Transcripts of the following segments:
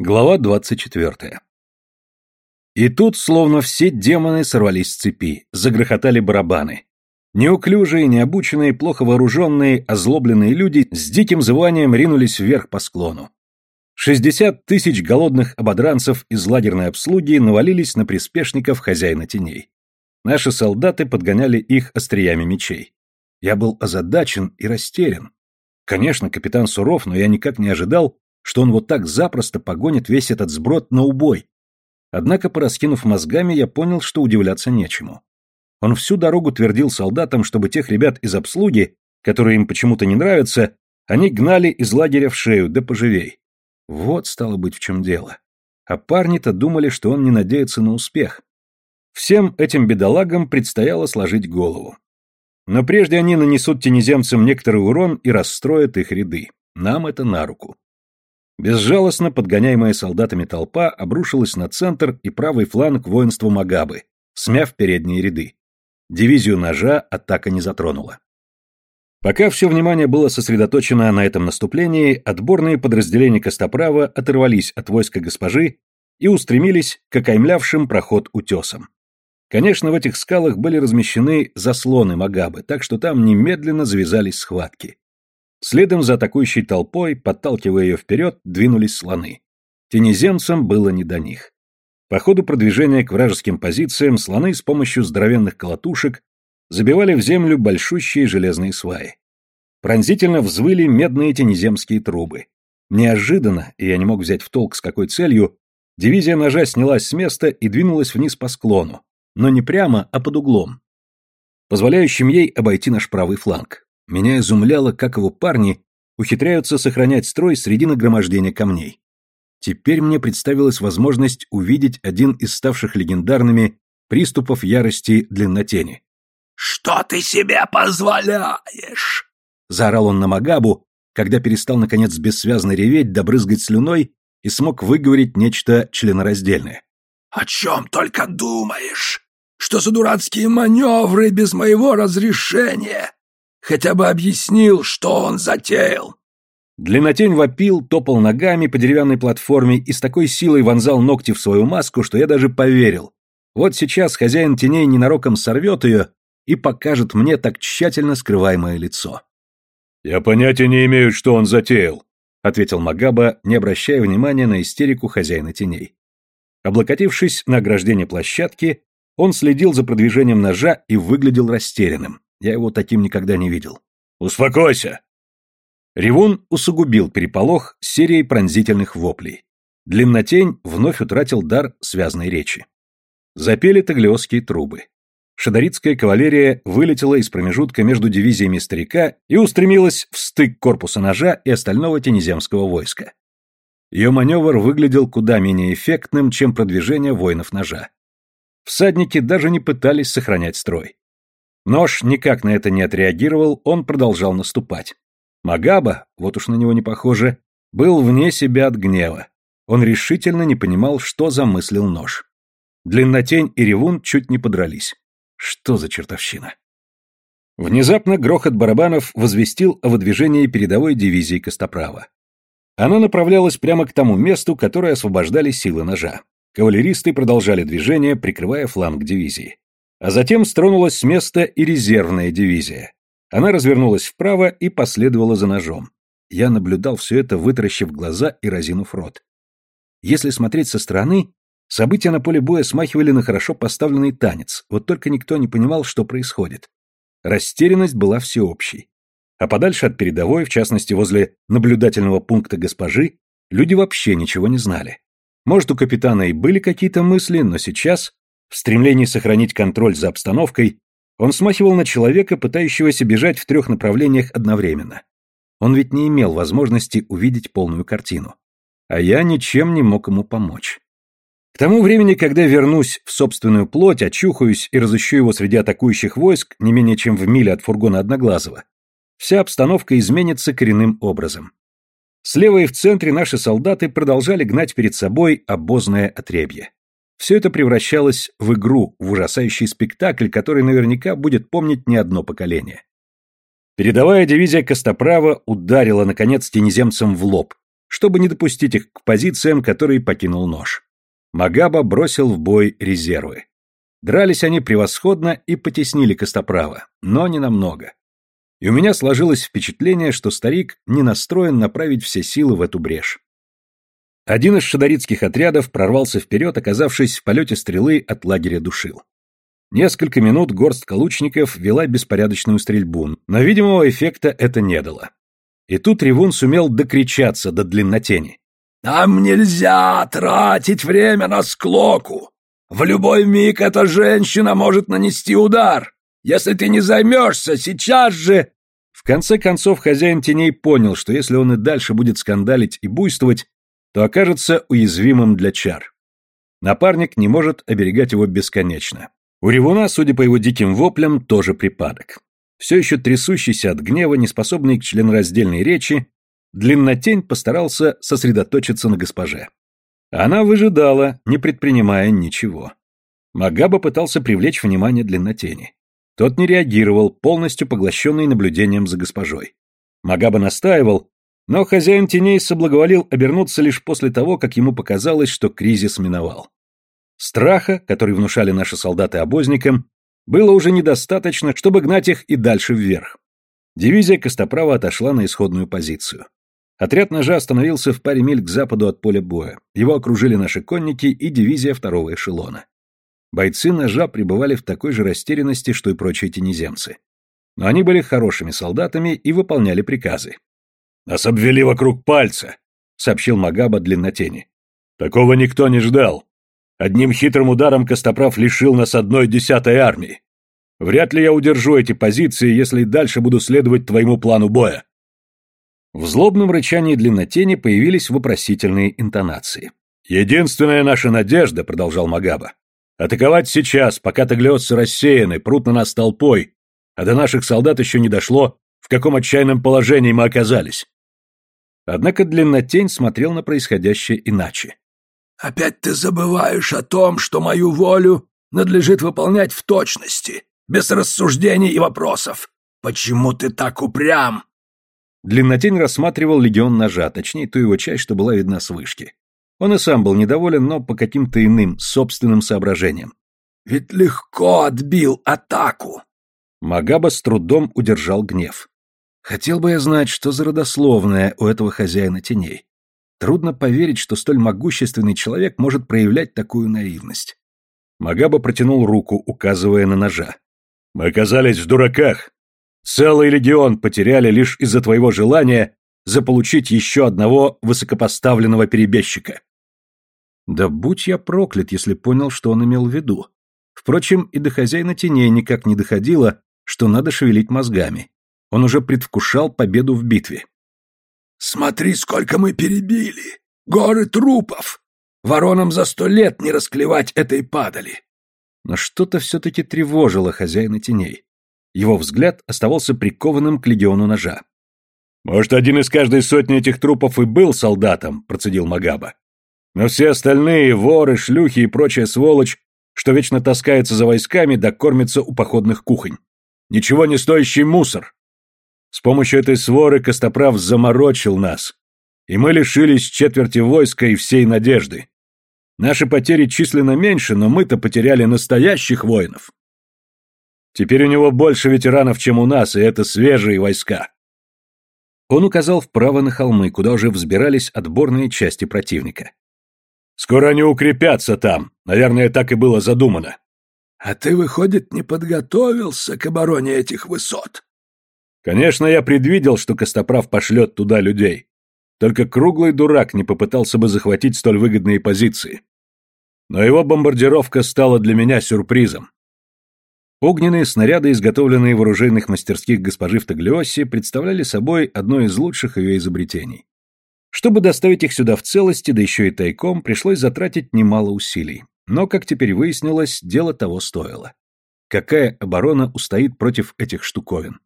Глава 24. И тут, словно все демоны сорвались с цепи, загрохотали барабаны. Неуклюжие, необученные, плохо вооруженные, озлобленные люди с диким званием ринулись вверх по склону. Шестьдесят тысяч голодных ободранцев из лагерной обслуги навалились на приспешников хозяина теней. Наши солдаты подгоняли их остриями мечей. Я был озадачен и растерян. Конечно, капитан суров, но я никак не ожидал, что он вот так запросто погонит весь этот сброд на убой. Однако, пораскинув мозгами, я понял, что удивляться нечему. Он всю дорогу твердил солдатам, чтобы тех ребят из обслуги, которые им почему-то не нравятся, они гнали из лагеря в шею, да поживей. Вот, стало быть, в чем дело. А парни-то думали, что он не надеется на успех. Всем этим бедолагам предстояло сложить голову. Но прежде они нанесут тенеземцам некоторый урон и расстроят их ряды. Нам это на руку. Безжалостно подгоняемая солдатами толпа обрушилась на центр и правый фланг воинства Магабы, смяв передние ряды. Дивизию ножа атака не затронула. Пока все внимание было сосредоточено на этом наступлении, отборные подразделения Костоправа оторвались от войска госпожи и устремились к окаймлявшим проход утесам. Конечно, в этих скалах были размещены заслоны Магабы, так что там немедленно завязались схватки. Следом за атакующей толпой, подталкивая ее вперед, двинулись слоны. Тенеземцам было не до них. По ходу продвижения к вражеским позициям слоны с помощью здоровенных колотушек забивали в землю большущие железные сваи. Пронзительно взвыли медные тенеземские трубы. Неожиданно, и я не мог взять в толк с какой целью, дивизия ножа снялась с места и двинулась вниз по склону, но не прямо, а под углом, позволяющим ей обойти наш правый фланг. Меня изумляло, как его парни ухитряются сохранять строй среди нагромождения камней. Теперь мне представилась возможность увидеть один из ставших легендарными приступов ярости длиннотени. «Что ты себе позволяешь?» — заорал он на Магабу, когда перестал, наконец, бессвязно реветь, добрызгать слюной и смог выговорить нечто членораздельное. «О чем только думаешь? Что за дурацкие маневры без моего разрешения? Хотя бы объяснил, что он затеял. Длиннотень вопил, топал ногами по деревянной платформе и с такой силой вонзал ногти в свою маску, что я даже поверил. Вот сейчас хозяин теней ненароком сорвет ее и покажет мне так тщательно скрываемое лицо. «Я понятия не имею, что он затеял», — ответил Магаба, не обращая внимания на истерику хозяина теней. Облокотившись на ограждение площадки, он следил за продвижением ножа и выглядел растерянным. Я его таким никогда не видел. «Успокойся!» Ревун усугубил переполох серией пронзительных воплей. Длиннотень вновь утратил дар связной речи. Запели таглиосские трубы. Шадаритская кавалерия вылетела из промежутка между дивизиями старика и устремилась в стык корпуса ножа и остального тенеземского войска. Ее маневр выглядел куда менее эффектным, чем продвижение воинов ножа. Всадники даже не пытались сохранять строй. Нож никак на это не отреагировал, он продолжал наступать. Магаба, вот уж на него не похоже, был вне себя от гнева. Он решительно не понимал, что замыслил нож. Длиннотень и ревун чуть не подрались. Что за чертовщина? Внезапно грохот барабанов возвестил о выдвижении передовой дивизии Костоправа. Она направлялась прямо к тому месту, которое освобождали силы ножа. Кавалеристы продолжали движение, прикрывая фланг дивизии. А затем стронулась с места и резервная дивизия. Она развернулась вправо и последовала за ножом. Я наблюдал все это, вытаращив глаза и разинув рот. Если смотреть со стороны, события на поле боя смахивали на хорошо поставленный танец, вот только никто не понимал, что происходит. Растерянность была всеобщей. А подальше от передовой, в частности возле наблюдательного пункта госпожи, люди вообще ничего не знали. Может, у капитана и были какие-то мысли, но сейчас в стремлении сохранить контроль за обстановкой он смахивал на человека, пытающегося бежать в трех направлениях одновременно. Он ведь не имел возможности увидеть полную картину. А я ничем не мог ему помочь. К тому времени, когда вернусь в собственную плоть, очухаюсь и разыщу его среди атакующих войск, не менее чем в миле от фургона Одноглазого, вся обстановка изменится коренным образом. Слева и в центре наши солдаты продолжали гнать перед собой обозное отребье. Все это превращалось в игру, в ужасающий спектакль, который наверняка будет помнить не одно поколение. Передовая дивизия Костоправа ударила, наконец, тенеземцам в лоб, чтобы не допустить их к позициям, которые покинул нож. Магаба бросил в бой резервы. Дрались они превосходно и потеснили Костоправа, но не намного. И у меня сложилось впечатление, что старик не настроен направить все силы в эту брешь. Один из шадаритских отрядов прорвался вперед, оказавшись в полете стрелы от лагеря душил. Несколько минут горстка лучников вела беспорядочную стрельбу, но видимого эффекта это не дало. И тут Ревун сумел докричаться до длиннотени. «Нам нельзя тратить время на склоку! В любой миг эта женщина может нанести удар. Если ты не займешься, сейчас же...» В конце концов, хозяин теней понял, что если он и дальше будет скандалить и буйствовать, то окажется уязвимым для чар. Напарник не может оберегать его бесконечно. У Ревуна, судя по его диким воплям, тоже припадок. Все еще трясущийся от гнева, неспособный к членораздельной речи, Длиннотень постарался сосредоточиться на госпоже. Она выжидала, не предпринимая ничего. Магаба пытался привлечь внимание длиннотени. Тот не реагировал, полностью поглощенный наблюдением за госпожой. Магаба настаивал, но хозяин теней соблаговолил обернуться лишь после того, как ему показалось, что кризис миновал. Страха, который внушали наши солдаты обозникам, было уже недостаточно, чтобы гнать их и дальше вверх. Дивизия Костоправа отошла на исходную позицию. Отряд ножа остановился в паре миль к западу от поля боя. Его окружили наши конники и дивизия второго эшелона. Бойцы ножа пребывали в такой же растерянности, что и прочие тенеземцы. Но они были хорошими солдатами и выполняли приказы. «Нас обвели вокруг пальца», — сообщил Магаба длиннотени. «Такого никто не ждал. Одним хитрым ударом Костоправ лишил нас одной десятой армии. Вряд ли я удержу эти позиции, если дальше буду следовать твоему плану боя. В злобном рычании длиннотени появились вопросительные интонации. «Единственная наша надежда», — продолжал Магаба, — «атаковать сейчас, пока таглиотцы рассеяны, прут на нас толпой, а до наших солдат еще не дошло, в каком отчаянном положении мы оказались». Однако длиннотень смотрел на происходящее иначе. «Опять ты забываешь о том, что мою волю надлежит выполнять в точности, без рассуждений и вопросов. Почему ты так упрям?» Длиннотень рассматривал легион ножа, точнее, ту его часть, что была видна с вышки. Он и сам был недоволен, но по каким-то иным, собственным соображениям. «Ведь легко отбил атаку!» Магаба с трудом удержал гнев. «Хотел бы я знать, что за родословное у этого хозяина теней. Трудно поверить, что столь могущественный человек может проявлять такую наивность». Магаба протянул руку, указывая на ножа. «Мы оказались в дураках. Целый легион потеряли лишь из-за твоего желания заполучить еще одного высокопоставленного перебежчика. Да будь я проклят, если понял, что он имел в виду. Впрочем, и до хозяина теней никак не доходило, что надо шевелить мозгами. Он уже предвкушал победу в битве. «Смотри, сколько мы перебили! Горы трупов! Воронам за сто лет не расклевать этой падали!» Но что-то все-таки тревожило хозяина теней. Его взгляд оставался прикованным к легиону ножа. «Может, один из каждой сотни этих трупов и был солдатом», — процедил Магаба. «Но все остальные, воры, шлюхи и прочая сволочь, что вечно таскается за войсками да кормится у походных кухонь. Ничего не стоящий мусор. С помощью этой своры Костоправ заморочил нас, и мы лишились четверти войска и всей надежды. Наши потери численно меньше, но мы-то потеряли настоящих воинов. Теперь у него больше ветеранов, чем у нас, и это свежие войска. Он указал вправо на холмы, куда уже взбирались отборные части противника. Скоро они укрепятся там. Наверное, так и было задумано. А ты, выходит, не подготовился к обороне этих высот? Конечно, я предвидел, что Костоправ пошлет туда людей. Только круглый дурак не попытался бы захватить столь выгодные позиции. Но его бомбардировка стала для меня сюрпризом. Огненные снаряды, изготовленные в оружейных мастерских госпожи в представляли собой одно из лучших ее изобретений. Чтобы доставить их сюда в целости, да еще и тайком, пришлось затратить немало усилий. Но, как теперь выяснилось, дело того стоило. Какая оборона устоит против этих штуковин?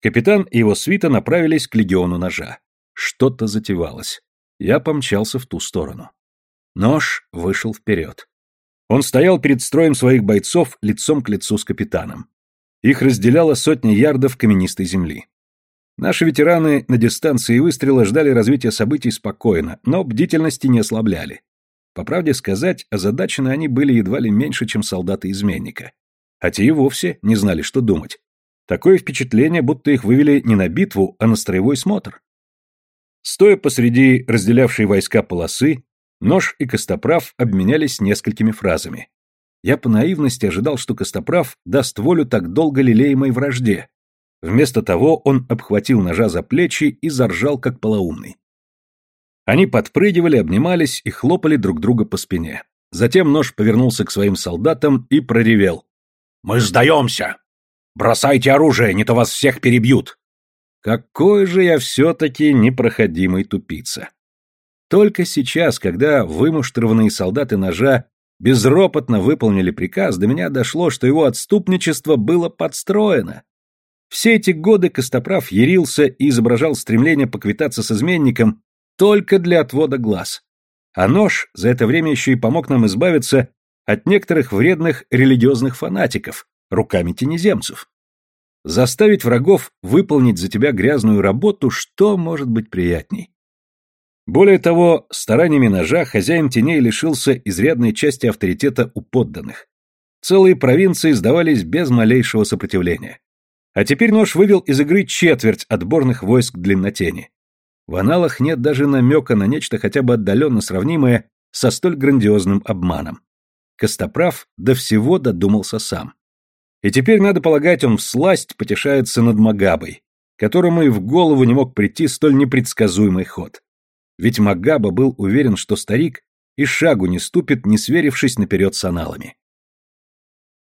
Капитан и его свита направились к легиону ножа. Что-то затевалось. Я помчался в ту сторону. Нож вышел вперед. Он стоял перед строем своих бойцов лицом к лицу с капитаном. Их разделяла сотня ярдов каменистой земли. Наши ветераны на дистанции выстрела ждали развития событий спокойно, но бдительности не ослабляли. По правде сказать, озадачены они были едва ли меньше, чем солдаты-изменника. А те и вовсе не знали, что думать. Такое впечатление, будто их вывели не на битву, а на строевой смотр. Стоя посреди разделявшей войска полосы, Нож и Костоправ обменялись несколькими фразами. Я по наивности ожидал, что Костоправ даст волю так долго лелеемой вражде. Вместо того он обхватил ножа за плечи и заржал, как полоумный. Они подпрыгивали, обнимались и хлопали друг друга по спине. Затем нож повернулся к своим солдатам и проревел. «Мы сдаемся! Бросайте оружие, не то вас всех перебьют!» Какой же я все-таки непроходимый тупица! Только сейчас, когда вымуштрованные солдаты ножа безропотно выполнили приказ, до меня дошло, что его отступничество было подстроено. Все эти годы Костоправ ярился и изображал стремление поквитаться с изменником только для отвода глаз. А нож за это время еще и помог нам избавиться от некоторых вредных религиозных фанатиков руками тенеземцев. Заставить врагов выполнить за тебя грязную работу, что может быть приятней? Более того, стараниями ножа хозяин теней лишился изрядной части авторитета у подданных. Целые провинции сдавались без малейшего сопротивления. А теперь нож вывел из игры четверть отборных войск длиннотени. В аналах нет даже намека на нечто хотя бы отдаленно сравнимое со столь грандиозным обманом. Костоправ до всего додумался сам. И теперь, надо полагать, он всласть потешается над Магабой, которому и в голову не мог прийти столь непредсказуемый ход. Ведь Магаба был уверен, что старик и шагу не ступит, не сверившись наперед с аналами.